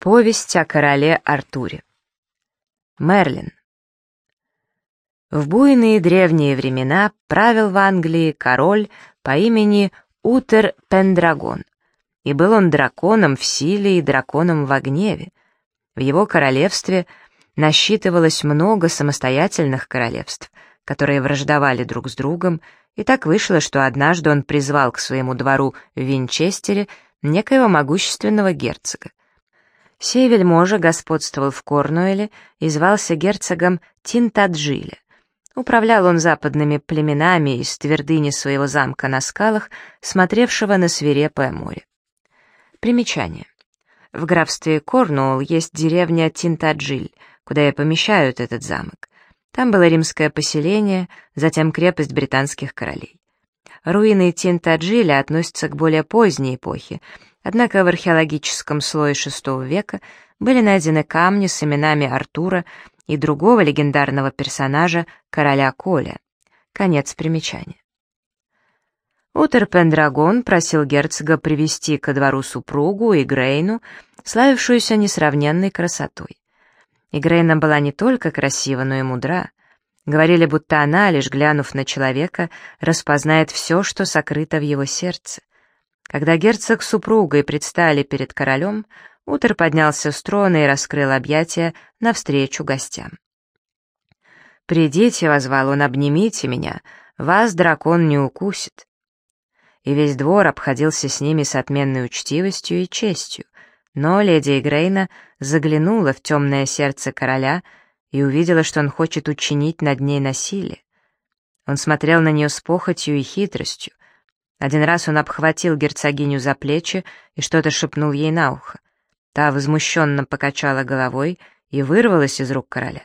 Повесть о короле Артуре. Мерлин. В буйные древние времена правил в Англии король по имени Утер Пендрагон, и был он драконом в силе и драконом в гневе. В его королевстве насчитывалось много самостоятельных королевств, которые враждовали друг с другом, и так вышло, что однажды он призвал к своему двору в Винчестере некоего могущественного герцога. Сей вельможа господствовал в Корнуэле и звался герцогом Тинтаджиля. Управлял он западными племенами из твердыни своего замка на скалах, смотревшего на свирепое море. Примечание. В графстве Корнуолл есть деревня Тинтаджиль, куда и помещают этот замок. Там было римское поселение, затем крепость британских королей. Руины Тинтаджиля относятся к более поздней эпохе, Однако в археологическом слое VI века были найдены камни с именами Артура и другого легендарного персонажа, короля Коля. Конец примечания. Утер Пендрагон просил герцога привести ко двору супругу Игрейну, славившуюся несравненной красотой. Игрейна была не только красива, но и мудра. Говорили, будто она, лишь глянув на человека, распознает все, что сокрыто в его сердце. Когда герцог с супругой предстали перед королем, Утер поднялся с трона и раскрыл объятия навстречу гостям. «Придите», — возвал он, — «обнимите меня, вас дракон не укусит». И весь двор обходился с ними с отменной учтивостью и честью, но леди Игрейна заглянула в темное сердце короля и увидела, что он хочет учинить над ней насилие. Он смотрел на нее с похотью и хитростью, один раз он обхватил герцогиню за плечи и что-то шепнул ей на ухо. Та возмущенно покачала головой и вырвалась из рук короля.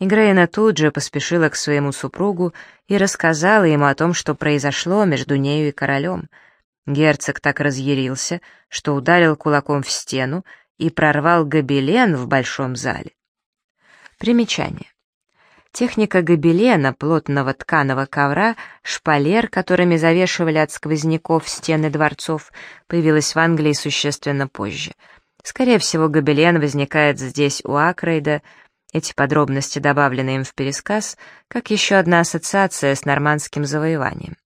Игрейна тут же поспешила к своему супругу и рассказала ему о том, что произошло между нею и королем. Герцог так разъярился, что ударил кулаком в стену и прорвал гобелен в большом зале. Примечание. Техника гобелена, плотного тканого ковра, шпалер, которыми завешивали от сквозняков стены дворцов, появилась в Англии существенно позже. Скорее всего, гобелен возникает здесь у Акрейда, эти подробности добавлены им в пересказ, как еще одна ассоциация с нормандским завоеванием.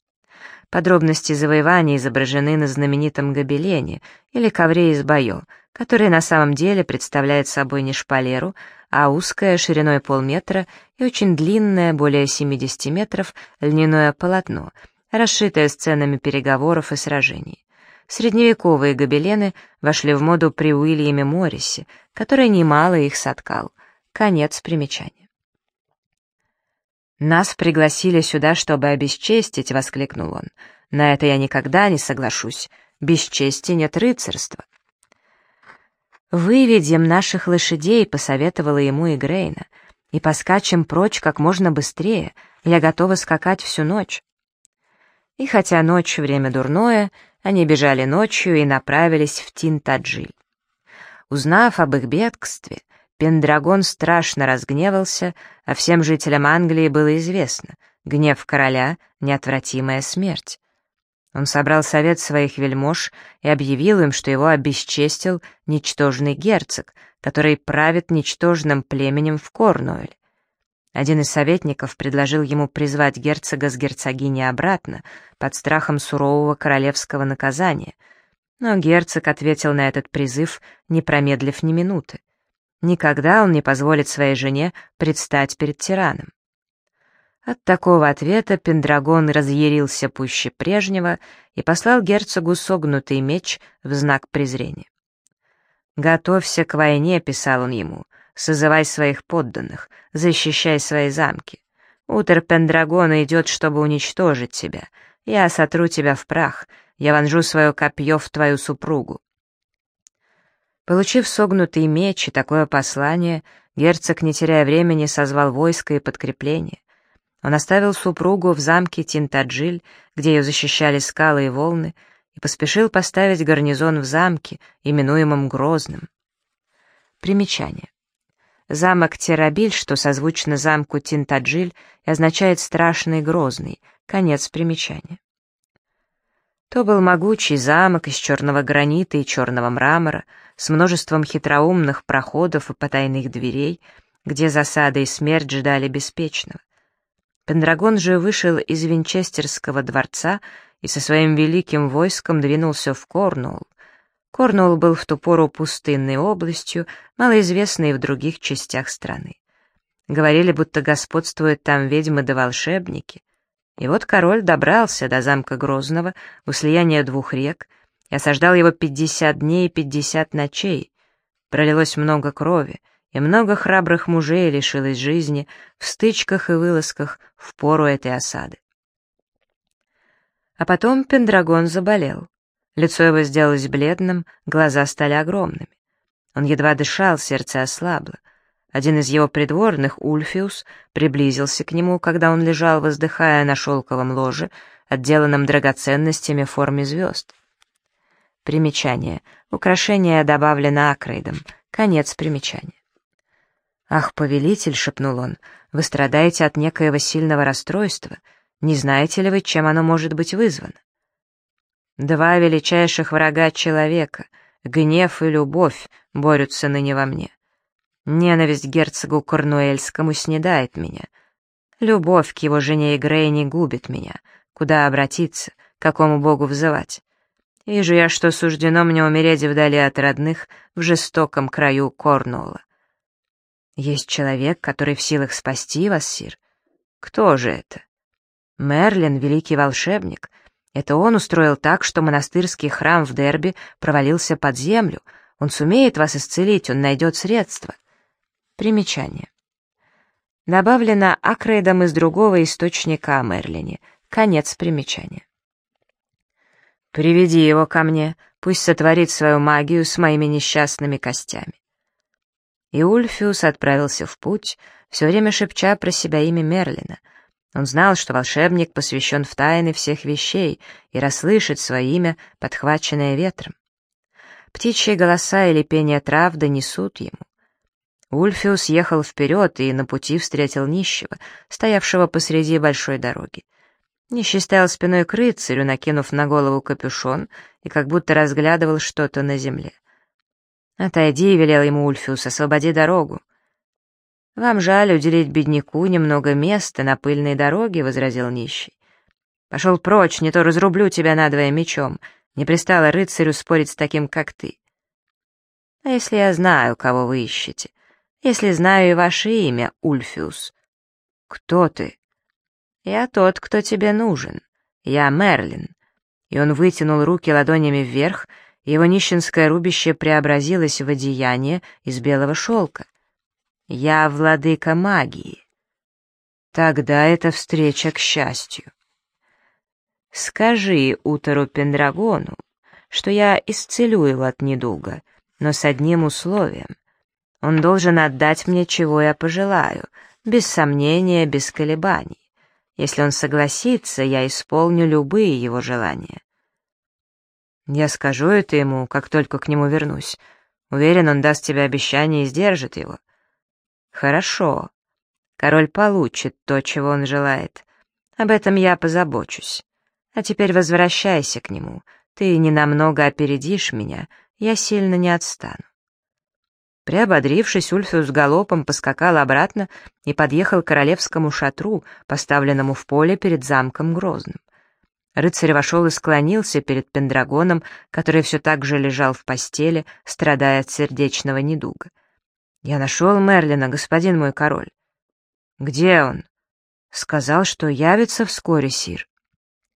Подробности завоевания изображены на знаменитом гобелене или ковре из Байо, который на самом деле представляет собой не шпалеру, а узкое, шириной полметра и очень длинное, более 70 метров, льняное полотно, расшитое сценами переговоров и сражений. Средневековые гобелены вошли в моду при Уильяме Моррисе, который немало их соткал. Конец примечания. «Нас пригласили сюда, чтобы обесчестить», — воскликнул он. «На это я никогда не соглашусь. Без нет рыцарства». «Выведем наших лошадей», — посоветовала ему Игрейна, «и поскачем прочь как можно быстрее. Я готова скакать всю ночь». И хотя ночь — время дурное, они бежали ночью и направились в Тинтаджиль. Узнав об их бегстве, Пендрагон страшно разгневался, а всем жителям Англии было известно — гнев короля — неотвратимая смерть. Он собрал совет своих вельмож и объявил им, что его обесчестил ничтожный герцог, который правит ничтожным племенем в Корнуэль. Один из советников предложил ему призвать герцога с герцогиней обратно, под страхом сурового королевского наказания. Но герцог ответил на этот призыв, не промедлив ни минуты. Никогда он не позволит своей жене предстать перед тираном. От такого ответа Пендрагон разъярился пуще прежнего и послал герцогу согнутый меч в знак презрения. «Готовься к войне», — писал он ему, — «созывай своих подданных, защищай свои замки. Утер Пендрагона идет, чтобы уничтожить тебя. Я сотру тебя в прах, я вонжу свое копье в твою супругу». Получив согнутый меч и такое послание, герцог, не теряя времени, созвал войско и подкрепление. Он оставил супругу в замке Тинтаджиль, где ее защищали скалы и волны, и поспешил поставить гарнизон в замке, именуемом Грозным. Примечание. Замок Терабиль, что созвучно замку Тинтаджиль, и означает «страшный грозный», конец примечания. То был могучий замок из черного гранита и черного мрамора, с множеством хитроумных проходов и потайных дверей, где засада и смерть ждали беспечного. Пендрагон же вышел из Винчестерского дворца и со своим великим войском двинулся в Корнуолл. Корнуолл был в ту пору пустынной областью, малоизвестной в других частях страны. Говорили, будто господствуют там ведьмы да волшебники. И вот король добрался до замка Грозного у слияния двух рек и осаждал его пятьдесят дней и пятьдесят ночей. Пролилось много крови, и много храбрых мужей лишилось жизни в стычках и вылазках в пору этой осады. А потом Пендрагон заболел. Лицо его сделалось бледным, глаза стали огромными. Он едва дышал, сердце ослабло. Один из его придворных, Ульфиус, приблизился к нему, когда он лежал, воздыхая на шелковом ложе, отделанном драгоценностями в форме звезд. Примечание. Украшение добавлено акрейдом. Конец примечания. «Ах, повелитель!» — шепнул он. «Вы страдаете от некоего сильного расстройства. Не знаете ли вы, чем оно может быть вызвано?» «Два величайших врага человека, гнев и любовь, борются ныне во мне. Ненависть герцогу Корнуэльскому снедает меня. Любовь к его жене Игрейне губит меня. Куда обратиться, какому богу взывать? Вижу я, что суждено мне умереть вдали от родных в жестоком краю Корнуолла. Есть человек, который в силах спасти вас, сир. Кто же это? Мерлин, великий волшебник. Это он устроил так, что монастырский храм в Дерби провалился под землю. Он сумеет вас исцелить, он найдет средства. Примечание. Добавлено акрейдом из другого источника о Мерлине. Конец примечания. «Приведи его ко мне, пусть сотворит свою магию с моими несчастными костями». И Ульфиус отправился в путь, все время шепча про себя имя Мерлина. Он знал, что волшебник посвящен в тайны всех вещей и расслышит свое имя, подхваченное ветром. Птичьи голоса или пение трав донесут ему. Ульфиус ехал вперед и на пути встретил нищего, стоявшего посреди большой дороги. Нищий стоял спиной к рыцарю, накинув на голову капюшон, и как будто разглядывал что-то на земле. «Отойди», — велел ему Ульфиус, — «освободи дорогу». «Вам жаль уделить бедняку немного места на пыльной дороге», — возразил нищий. «Пошел прочь, не то разрублю тебя надвое мечом. Не пристало рыцарю спорить с таким, как ты». «А если я знаю, кого вы ищете?» если знаю и ваше имя, Ульфиус. Кто ты? Я тот, кто тебе нужен. Я Мерлин. И он вытянул руки ладонями вверх, его нищенское рубище преобразилось в одеяние из белого шелка. Я владыка магии. Тогда это встреча к счастью. Скажи Утору Пендрагону, что я исцелю его от недуга, но с одним условием. Он должен отдать мне, чего я пожелаю, без сомнения, без колебаний. Если он согласится, я исполню любые его желания. Я скажу это ему, как только к нему вернусь. Уверен, он даст тебе обещание и сдержит его. Хорошо. Король получит то, чего он желает. Об этом я позабочусь. А теперь возвращайся к нему. Ты ненамного опередишь меня, я сильно не отстану. Приободрившись, Ульфиус галопом поскакал обратно и подъехал к королевскому шатру, поставленному в поле перед замком Грозным. Рыцарь вошел и склонился перед Пендрагоном, который все так же лежал в постели, страдая от сердечного недуга. «Я нашел Мерлина, господин мой король». «Где он?» «Сказал, что явится вскоре, сир».